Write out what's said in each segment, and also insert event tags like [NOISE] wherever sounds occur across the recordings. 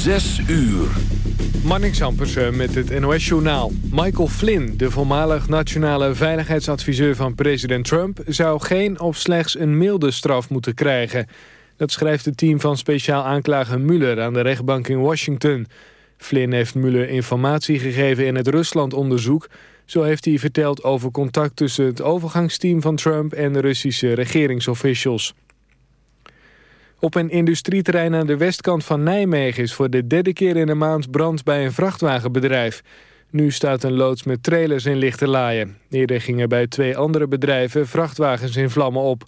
Zes uur. Marnix Ampersen met het NOS-journaal. Michael Flynn, de voormalig nationale veiligheidsadviseur van president Trump... zou geen of slechts een milde straf moeten krijgen. Dat schrijft het team van speciaal aanklager Mueller aan de rechtbank in Washington. Flynn heeft Mueller informatie gegeven in het Rusland-onderzoek. Zo heeft hij verteld over contact tussen het overgangsteam van Trump... en de Russische regeringsofficials. Op een industrieterrein aan de westkant van Nijmegen is voor de derde keer in de maand brand bij een vrachtwagenbedrijf. Nu staat een loods met trailers in lichte laaien. Eerder gingen bij twee andere bedrijven vrachtwagens in vlammen op.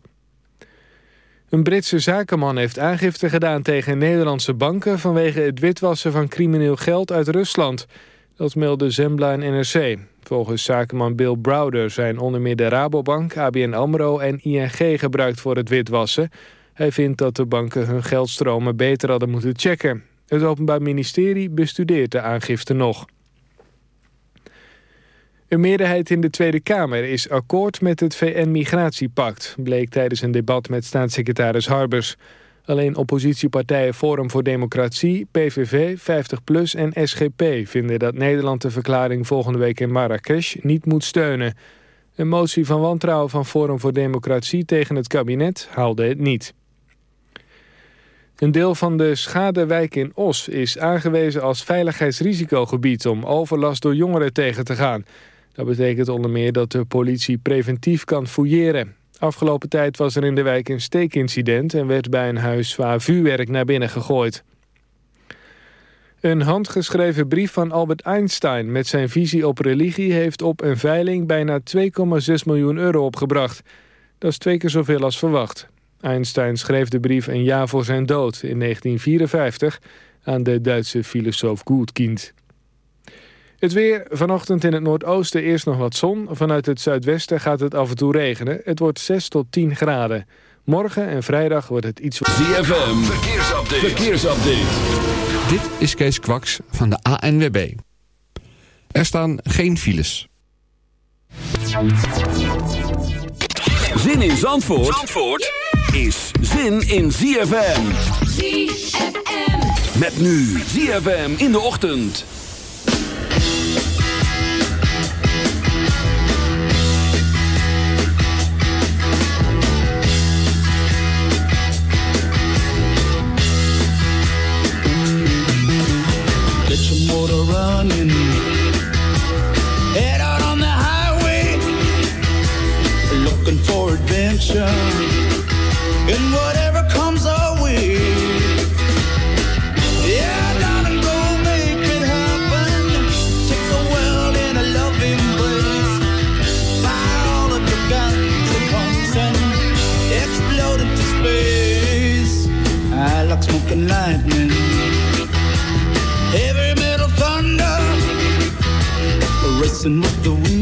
Een Britse zakenman heeft aangifte gedaan tegen Nederlandse banken... vanwege het witwassen van crimineel geld uit Rusland. Dat meldde Zembla en NRC. Volgens zakenman Bill Browder zijn onder meer de Rabobank, ABN AMRO en ING gebruikt voor het witwassen... Hij vindt dat de banken hun geldstromen beter hadden moeten checken. Het Openbaar Ministerie bestudeert de aangifte nog. Een meerderheid in de Tweede Kamer is akkoord met het VN-migratiepact... bleek tijdens een debat met staatssecretaris Harbers. Alleen oppositiepartijen Forum voor Democratie, PVV, 50PLUS en SGP... vinden dat Nederland de verklaring volgende week in Marrakesh niet moet steunen. Een motie van wantrouwen van Forum voor Democratie tegen het kabinet haalde het niet. Een deel van de Schadewijk in Os is aangewezen als veiligheidsrisicogebied om overlast door jongeren tegen te gaan. Dat betekent onder meer dat de politie preventief kan fouilleren. Afgelopen tijd was er in de wijk een steekincident en werd bij een huis zwaar vuurwerk naar binnen gegooid. Een handgeschreven brief van Albert Einstein met zijn visie op religie heeft op een veiling bijna 2,6 miljoen euro opgebracht. Dat is twee keer zoveel als verwacht. Einstein schreef de brief een jaar voor zijn dood in 1954 aan de Duitse filosoof Goedkind. Het weer, vanochtend in het noordoosten eerst nog wat zon. Vanuit het zuidwesten gaat het af en toe regenen. Het wordt 6 tot 10 graden. Morgen en vrijdag wordt het iets... ZFM, verkeersupdate. verkeersupdate. Dit is Kees Kwaks van de ANWB. Er staan geen files. Zin in Zandvoort? Zandvoort? Is zin in ZFM. ZFM. Met nu ZFM in de ochtend. Get your motor running. Head out on the highway. Looking for adventure. Racing with the wind,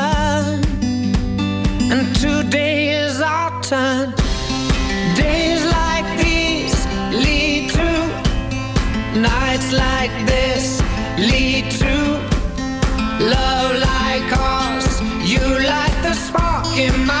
sun. Days like these lead to nights like this lead to love like ours. You light the spark in my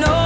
know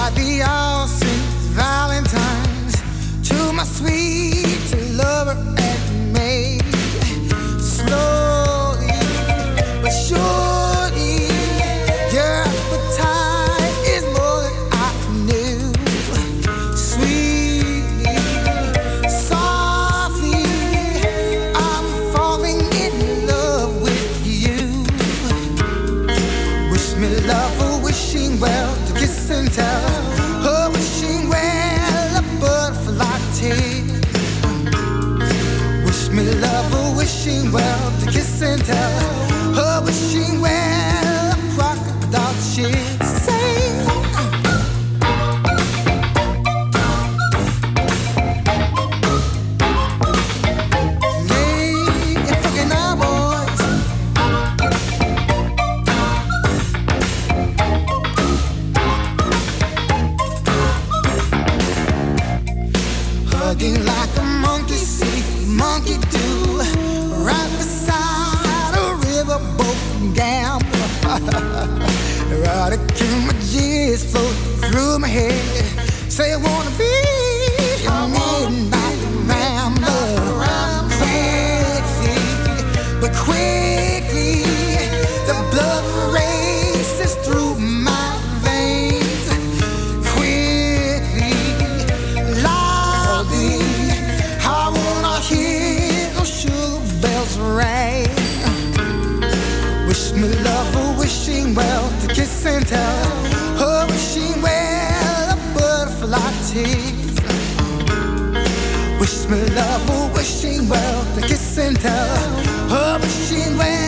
I'll be eye. A machine ran.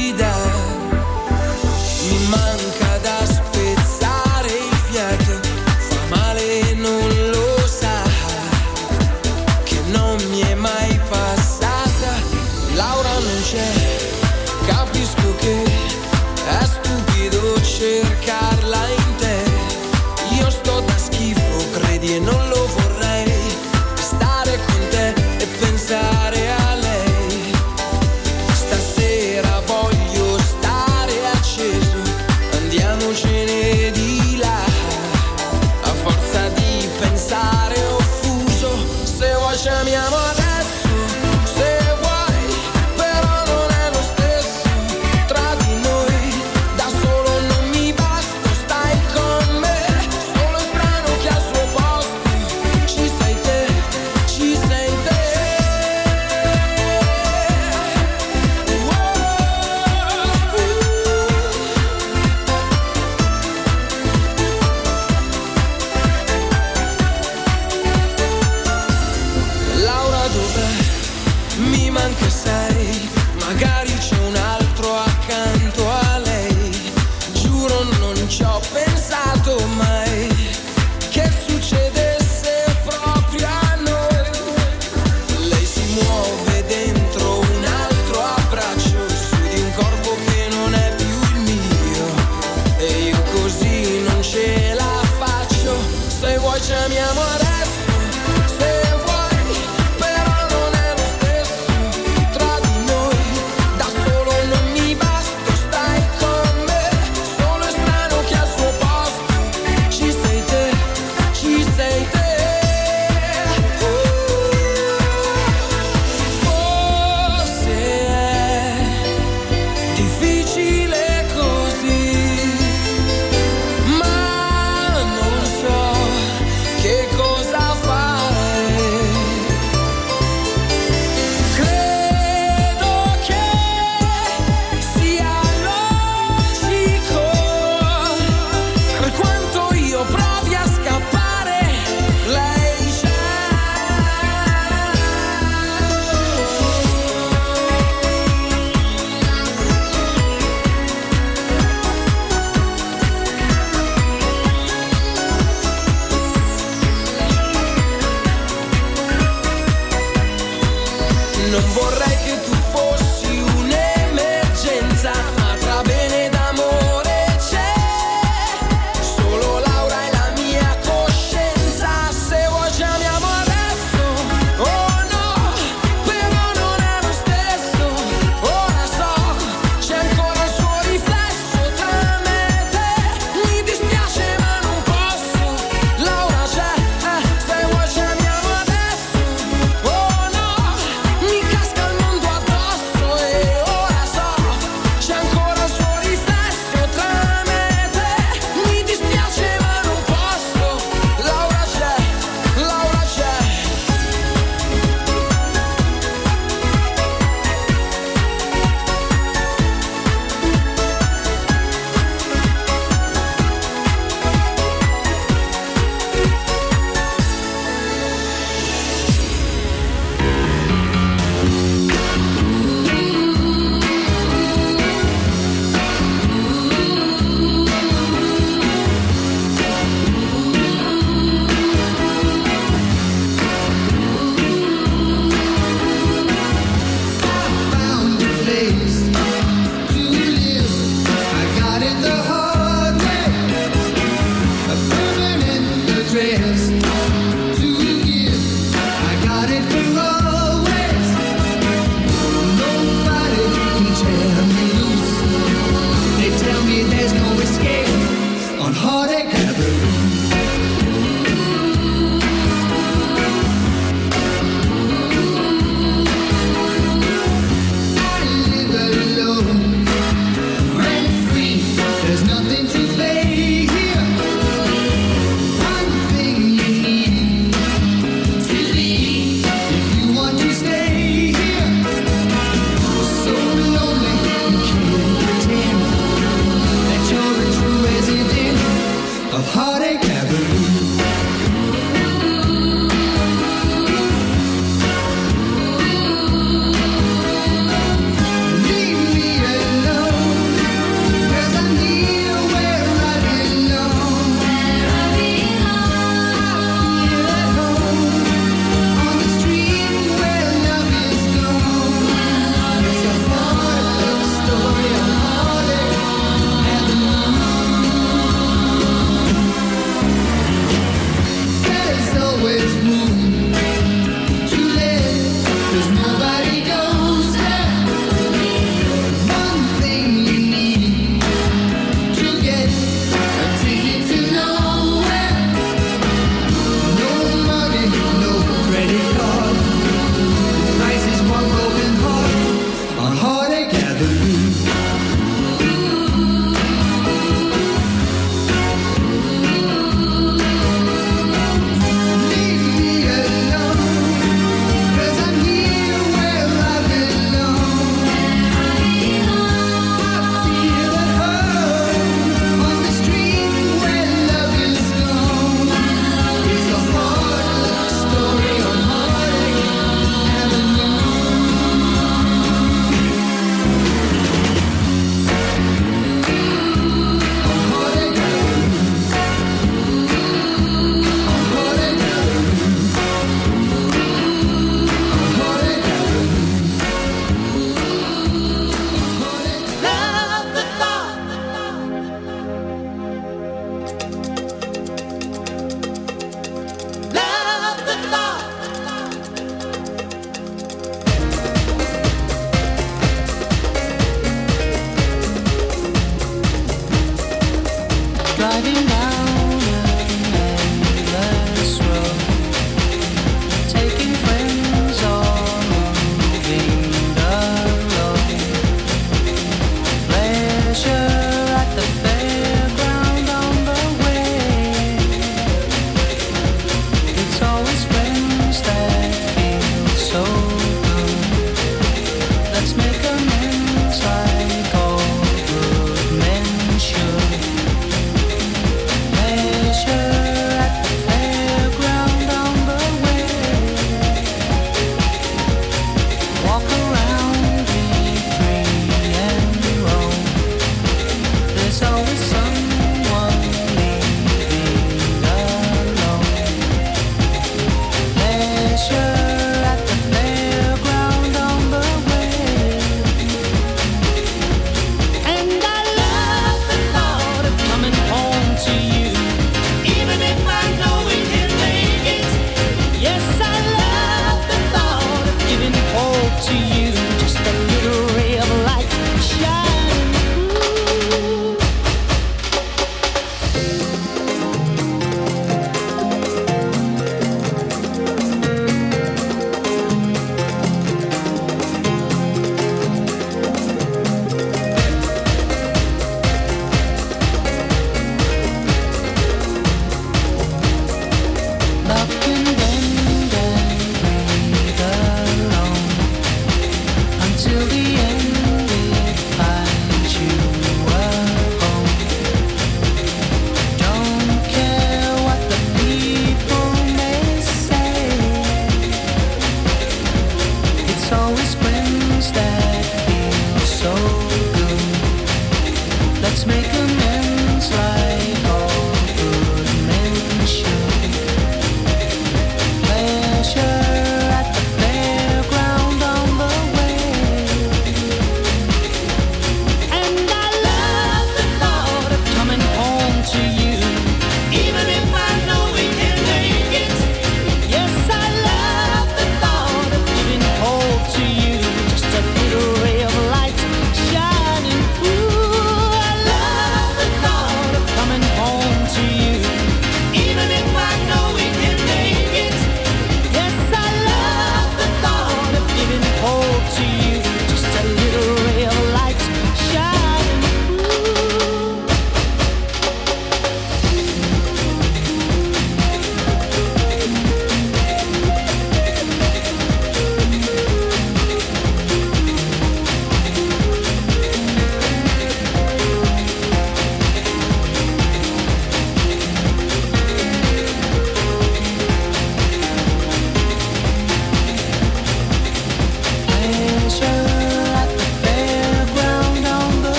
There's no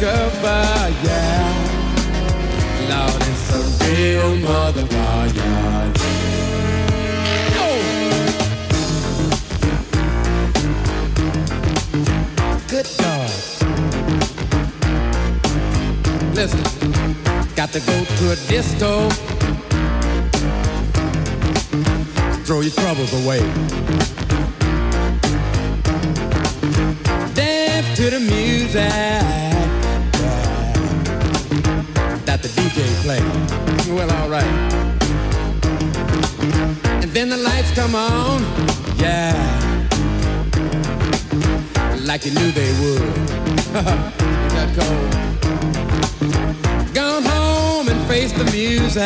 Discover. Yeah. Lord, it's a real motherfucker. Good God. Listen, got to go to a disco. Throw your troubles away. Dance to the music yeah, that the DJ play. Well, alright. And then the lights come on. Yeah like you knew they would. [LAUGHS] That cold? Gone home and face the music.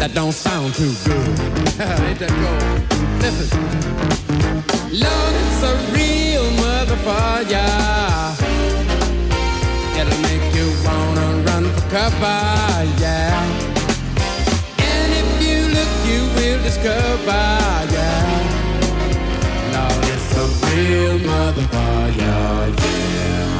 That don't sound too good. [LAUGHS] Ain't that cold? Listen. Lord, it's a real motherfucker. It'll make you wanna run for cover, yeah. And if you look, you will discover, yeah. Lord, it's a real motherfucker, yeah.